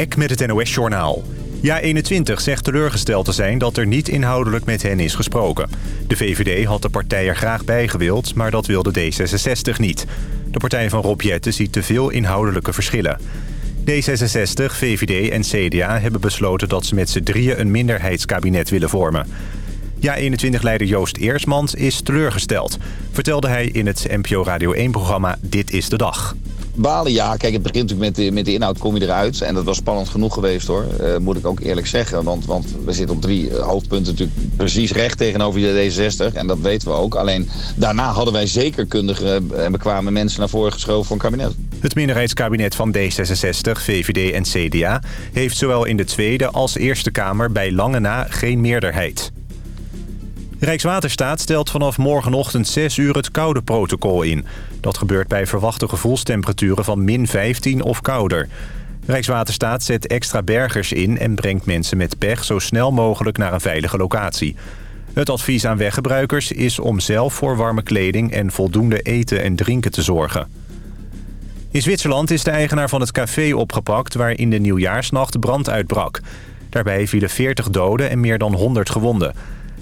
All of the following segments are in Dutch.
Eck met het NOS-journaal. Ja21 zegt teleurgesteld te zijn dat er niet inhoudelijk met hen is gesproken. De VVD had de partij er graag bij gewild, maar dat wilde D66 niet. De partij van Rob Jetten ziet te veel inhoudelijke verschillen. D66, VVD en CDA hebben besloten dat ze met z'n drieën een minderheidskabinet willen vormen. Ja21-leider Joost Eersmans is teleurgesteld, vertelde hij in het NPO Radio 1-programma Dit is de Dag. Balen, ja. Kijk, het begint natuurlijk met de, met de inhoud, kom je eruit. En dat was spannend genoeg geweest hoor, uh, moet ik ook eerlijk zeggen. Want, want we zitten op drie eh, hoofdpunten natuurlijk precies recht tegenover de D66. En dat weten we ook. Alleen daarna hadden wij zeker kundige en bekwame mensen naar voren geschoven voor een kabinet. Het minderheidskabinet van D66, VVD en CDA... heeft zowel in de Tweede als Eerste Kamer bij lange na geen meerderheid. Rijkswaterstaat stelt vanaf morgenochtend 6 uur het koude protocol in. Dat gebeurt bij verwachte gevoelstemperaturen van min 15 of kouder. Rijkswaterstaat zet extra bergers in en brengt mensen met pech zo snel mogelijk naar een veilige locatie. Het advies aan weggebruikers is om zelf voor warme kleding en voldoende eten en drinken te zorgen. In Zwitserland is de eigenaar van het café opgepakt waar in de nieuwjaarsnacht brand uitbrak. Daarbij vielen 40 doden en meer dan 100 gewonden.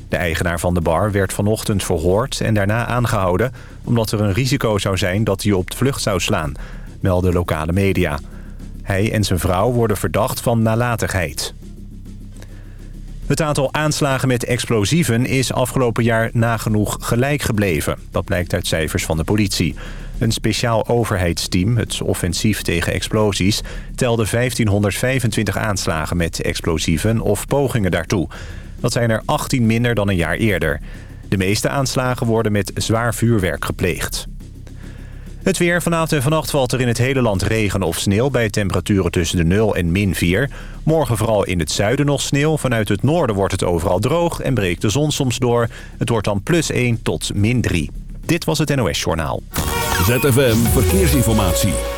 De eigenaar van de bar werd vanochtend verhoord en daarna aangehouden... omdat er een risico zou zijn dat hij op de vlucht zou slaan, melden lokale media. Hij en zijn vrouw worden verdacht van nalatigheid. Het aantal aanslagen met explosieven is afgelopen jaar nagenoeg gelijk gebleven. Dat blijkt uit cijfers van de politie. Een speciaal overheidsteam, het offensief tegen explosies... telde 1525 aanslagen met explosieven of pogingen daartoe. Dat zijn er 18 minder dan een jaar eerder. De meeste aanslagen worden met zwaar vuurwerk gepleegd. Het weer. Vanavond en vannacht valt er in het hele land regen of sneeuw... bij temperaturen tussen de 0 en min 4. Morgen vooral in het zuiden nog sneeuw. Vanuit het noorden wordt het overal droog en breekt de zon soms door. Het wordt dan plus 1 tot min 3. Dit was het NOS Journaal. ZFM Verkeersinformatie.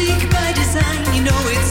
unique by design, you know it's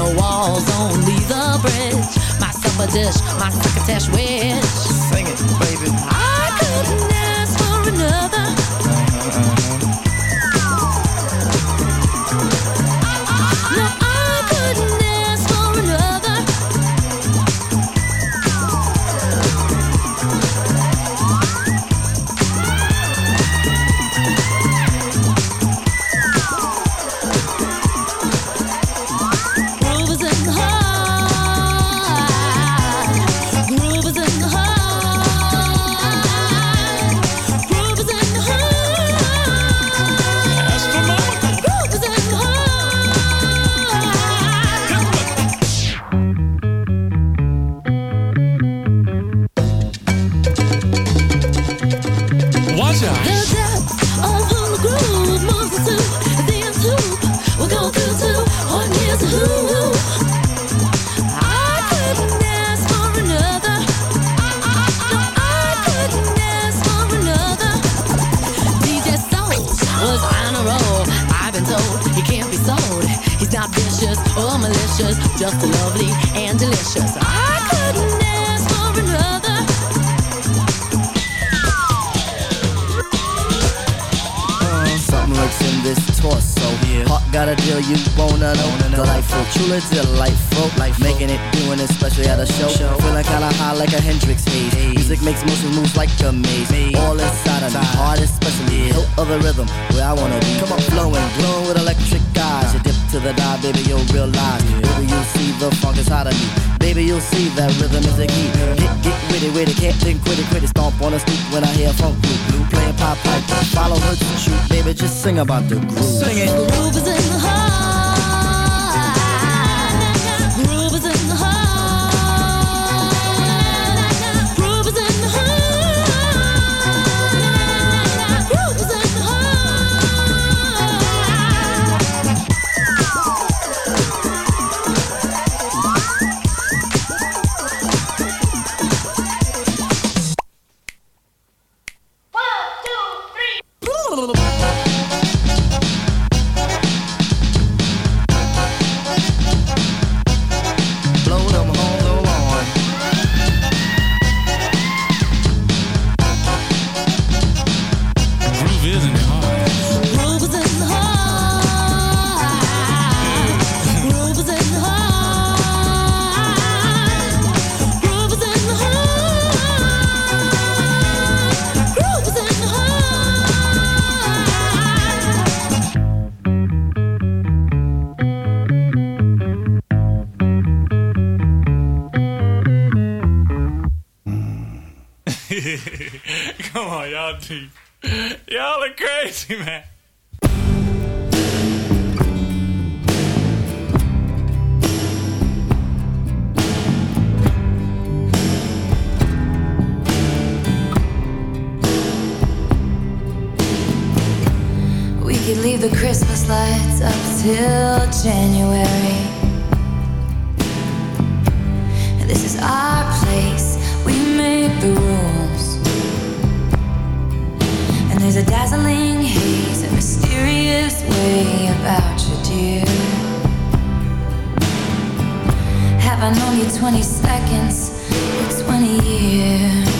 no walls, only the bridge. My supper dish, my succotash wish. Sing it, baby. inside of me. Baby, you'll see that rhythm is a key. Get, get with it, can't think, quitty, quitty. Stomp on the stoop when I hear a funk group. Blue playing pop pipe, follow her to shoot. Baby, just sing about the groove. Sing it. The groove is in the heart. a dazzling haze, a mysterious way about you, dear. Have I known you 20 seconds or 20 years?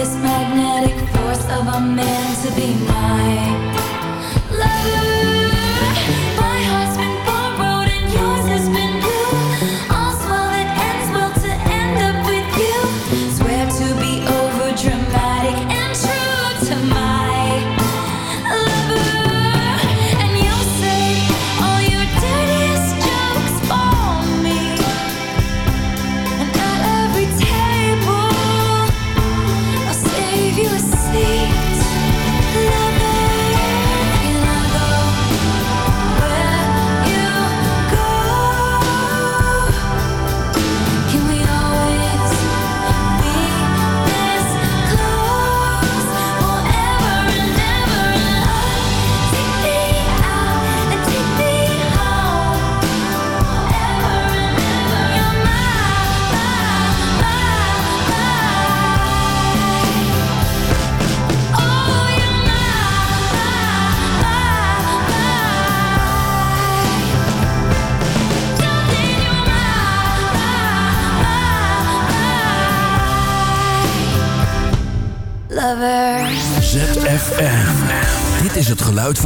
this magnetic force of a man to be mine.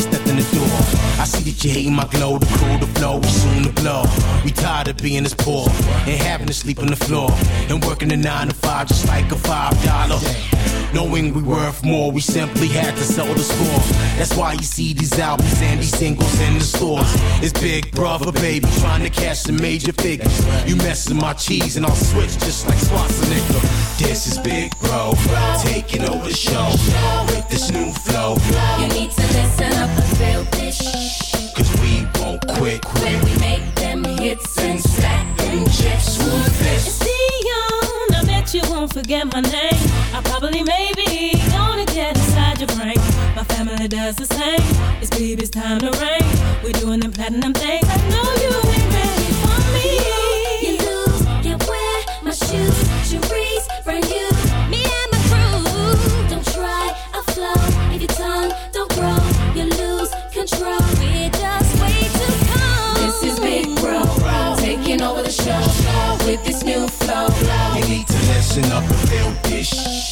I stepped in the door, I see that you hating my glow, the cool, the flow, we soon to blow. We tired of being this poor and having to sleep on the floor and working the nine to five just like a five dollar. Knowing we worth more, we simply had to sell the score. That's why you see these albums and these singles in the stores. It's Big Brother, baby, trying to cash the major figures. You messing my cheese and I'll switch just like Schwarzenegger. This is Big Bro, taking over the show with this new flow. You need to listen up and feel this. Cause we won't quit. When we make them hits and stack them chips, who's this? Dion, I bet you won't forget my name. I probably maybe gonna get inside your brain. My family does the same. It's baby's time to reign. We're doing them platinum things. I know you ain't ready for me. With this new flow. You need to listen up and feel this.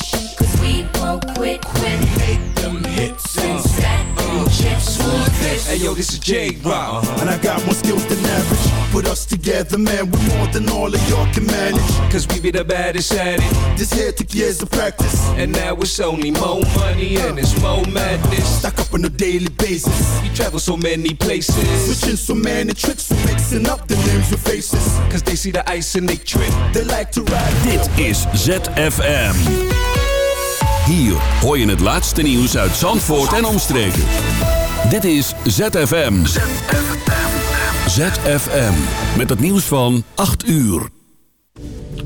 Yo, this is J Rock, and I got more skills than average. Put us together, man, we're more than all of y'all can manage. Cause we be the baddest at it. This here took years of practice, and now it's only more money and it's more madness. Stack up on a daily basis. We travel so many places, switching so many tricks, we're mixing up the names with faces. Cause they see the ice and they trip. They like to ride. Dit is ZFM. Hier hoor je het laatste nieuws uit Zandvoort en omstreken. Dit is ZFM. ZFM. Met het nieuws van 8 uur.